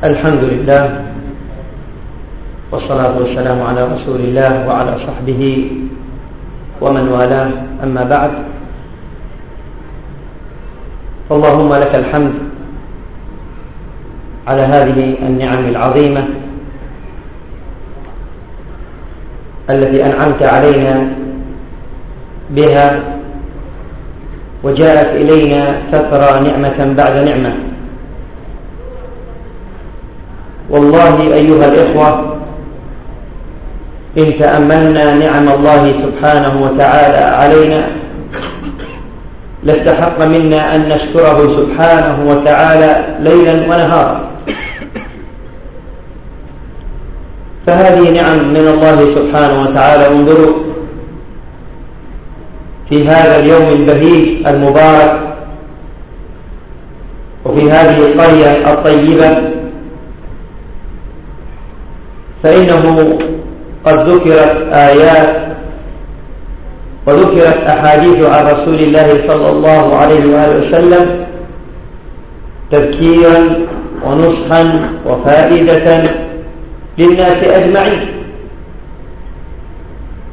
الحمد لله والصلاة والسلام على رسول الله وعلى صحبه ومن والاه. أما بعد فاللهم لك الحمد على هذه النعم العظيمة التي أنعمت علينا بها وجاءت إلينا فترى نعمة بعد نعمة. والله أيها الإخوة إن تأملنا نعم الله سبحانه وتعالى علينا لاستحق منا أن نشكره سبحانه وتعالى ليلا ونهارا. فهذه نعم من الله سبحانه وتعالى انظروا في هذا اليوم البهيج المبارك وفي هذه القرية الطيبة. فإنه قد ذكرت آيات وذكرت أحاديث عن رسول الله صلى الله عليه وآله وسلم تذكيرا ونصحا وفائدة للناس أجمعين.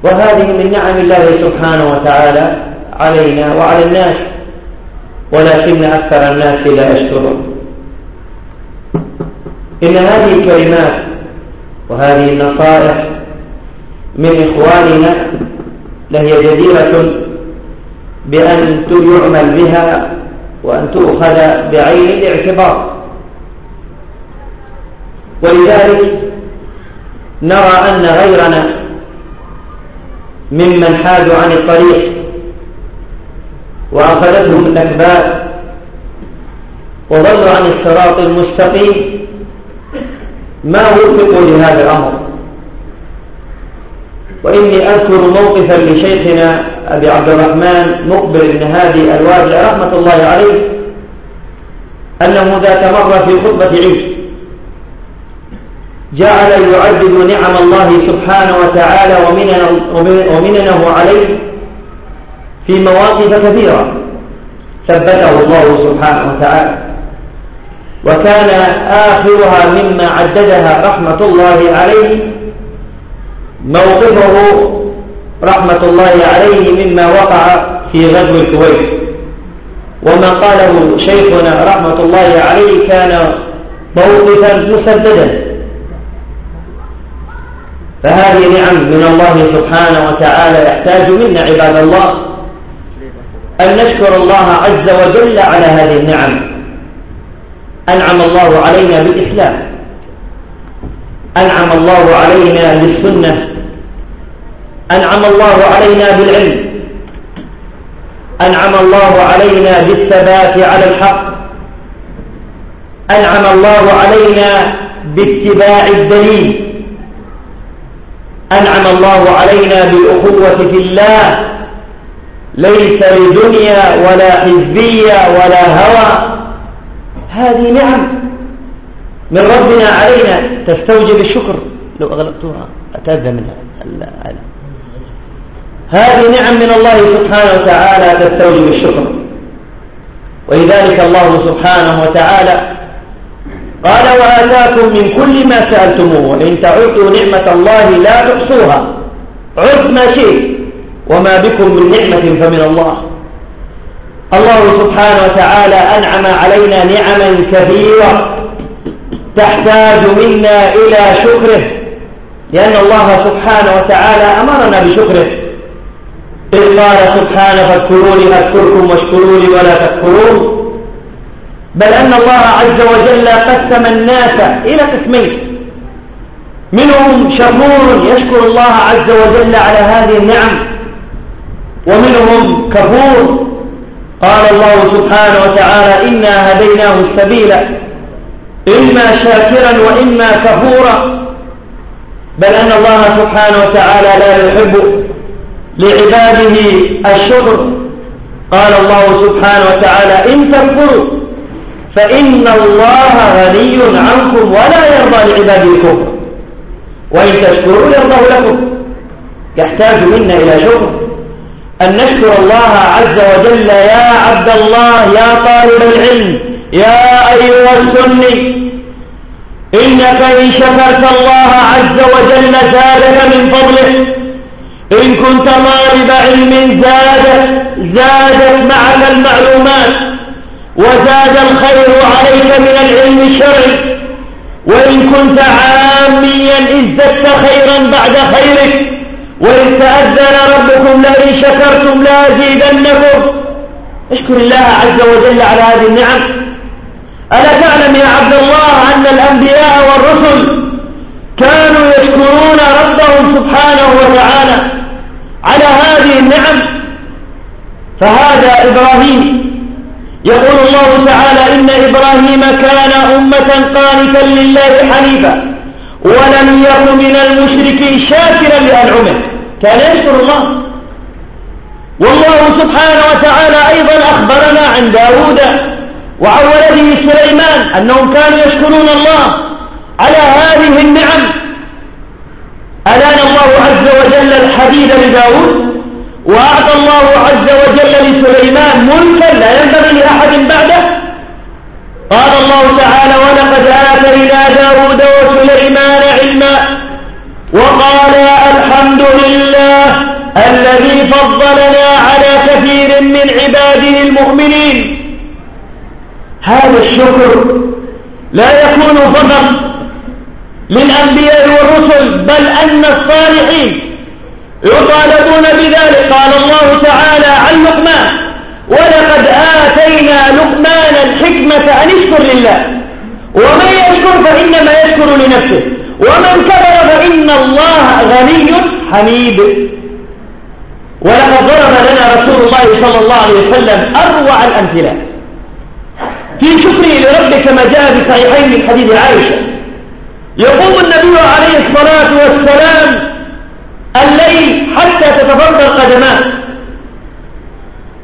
وهذه من نعم الله سبحانه وتعالى علينا وعلى الناس ولكن أكثر الناس لا يشكرون. إن هذه الكلمات وهذه النصائح من إخواننا لهي جديرة بأن يعمل بها وأن تؤخذ بعين الاعتبار. ولذلك نرى أن غيرنا ممن حادوا عن الطريق وأخذتهم الأكباد وضلوا عن الصراط المستقيم ما وفقوا لهذا الأمر؟ وإني أذكر موقفا لشيخنا أبي عبد الرحمن مقبل بن هادي الوادع رحمة الله عليه أنه ذات مرة في خطبة عيد جعل يعدد نعم الله سبحانه وتعالى ومننه عليه في مواقف كثيرة ثبته الله سبحانه وتعالى. وكان آخرها مما عددها رحمة الله عليه موقفه رحمة الله عليه مما وقع في غزو الكويت. وما قاله شيخنا رحمة الله عليه كان موقفا مسددا. فهذه نعم من الله سبحانه وتعالى يحتاج منا عباد الله أن نشكر الله عز وجل على هذه النعم. أنعم الله علينا بالإسلام. أنعم الله علينا بالسنة. أنعم الله علينا بالعلم. أنعم الله علينا بالثبات على الحق. أنعم الله علينا باتباع الدليل. أنعم الله علينا بالأخوة في الله. ليس لدنيا ولا حزبية ولا هوى. هذه نعم من ربنا علينا تستوجب الشكر. لو أغلقتها أتأذى منها هذه نعم من الله سبحانه وتعالى تستوجب الشكر. ولذلك الله سبحانه وتعالى قال وآتاكم من كل ما سألتموه وإن تعدوا نعمة الله لا تحصوها. عد ما شئت وما بكم من نعمة فمن الله. الله سبحانه وتعالى أنعم علينا نعما كثيرة تحتاج منا إلى شكره لأن الله سبحانه وتعالى أمرنا بشكره. إذ قال سبحانه فاذكروني أذكركم واشكروا لي ولا تكفرون. بل أن الله عز وجل قسم الناس إلى قسمين. منهم شكور يشكر الله عز وجل على هذه النعم ومنهم كفور قال الله سبحانه وتعالى إنا هديناه السبيل إما شاكرا وإما كفورا. بل أن الله سبحانه وتعالى لا يحب لعباده الشكر. قال الله سبحانه وتعالى إن تكفروا فإن الله غني عنكم ولا يرضى لعباده الكفر. وإن تشكروا يرضاه لكم يحتاج منا إلى شكر. أن نشكر الله عز وجل يا عبد الله يا طالب العلم يا أيها السني. إنك إن شكرت الله عز وجل زادك من فضله. إن كنت طالب علم زادت زادت معك المعلومات وزاد الخير عليك من العلم الشرعي. وإن كنت عاميا ازددت خيرا بعد خيرك. وإن تأذن ربكم لئن شكرتم لأزيدنكم. اشكر الله عز وجل على هذه النعم. ألا تعلم يا عبد الله أن الأنبياء والرسل كانوا يشكرون ربهم سبحانه وتعالى على هذه النعم؟ فهذا إبراهيم. يقول الله تعالى إن إبراهيم كان أمة قانتا لله حنيفا. ولم يكن من المشركين شاكرا لأنعمه. كان يشكر الله. والله سبحانه وتعالى أيضا أخبرنا عن داود وعن ولده سليمان أنهم كانوا يشكرون الله على هذه النعم. ألان الله عز وجل الحديد لداود وأعطى الله عز وجل لسليمان ملكا لا ينبغي لأحد بعده. قال الله تعالى ولقد آتينا داود وقال الحمد لله الذي فضلنا على كثير من عباده المؤمنين. هذا الشكر لا يكون فقط للأنبياء والرسل بل أن الصالحين يطالبون بذلك. قال الله تعالى عن لقمان ولقد آتينا لقمان الحكمة أن اشكر لله. ومن يشكر فإنما يشكر لنفسه. ومن كبر فإن الله غني حميد. ولقد ضرب لنا رسول الله صلى الله عليه وسلم أروع الأمثلة. في شكره لربه كما جاء في صحيحين من حديث عائشة. يقوم النبي عليه الصلاة والسلام الليل حتى تتفضل قدماه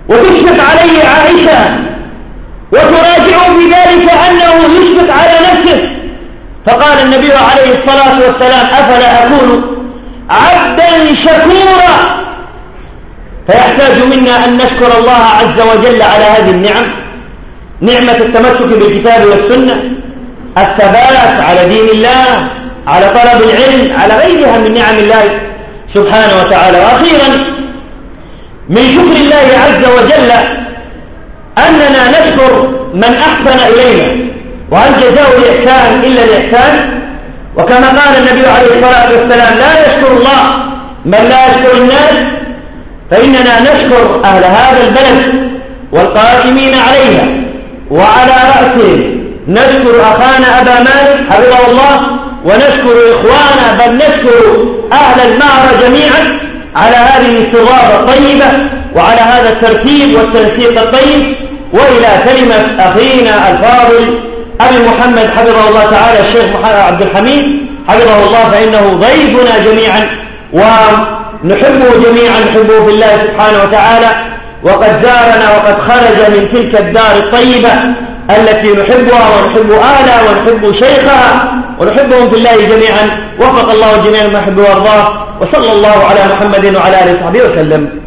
وتشفق عليه عائشة. وتراجع في ذلك أنه يشفق على نفسه. فقال النبي عليه الصلاة والسلام أفلا أكون عبدا شكورا؟ فيحتاج منا أن نشكر الله عز وجل على هذه النعم نعمة التمسك بالكتاب والسنة الثبات على دين الله على طلب العلم على غيرها من نعم الله سبحانه وتعالى. وأخيرا من شكر الله عز وجل أننا نشكر من أحسن إلينا. وهل جزاء الإحسان إلا الإحسان؟ وكما قال النبي عليه الصلاة والسلام لا يشكر الله من لا يشكر الناس فإننا نشكر أهل هذا البلد والقائمين عليها وعلى رأسهم. نشكر أخانا أبا مالك حفظه الله ونشكر إخوانا بل نشكر أهل المعرة جميعا على هذه الاستضافة الطيبة وعلى هذا الترتيب والتنسيق الطيب. وإلى كلمة أخينا الفاضل أبي محمد حفظه الله تعالى الشيخ عبد الحميد حفظه الله فإنه ضيفنا جميعا و نحبه جميعا نحبه في الله سبحانه وتعالى. وقد زارنا وقد خرج من تلك الدار الطيبة التي نحبها ونحب آلها ونحب شيخها ونحبهم في الله جميعا. وفق الله جميعا ما يحب وارضاه وصلى الله على محمد وعلى آله وصحبه وسلم.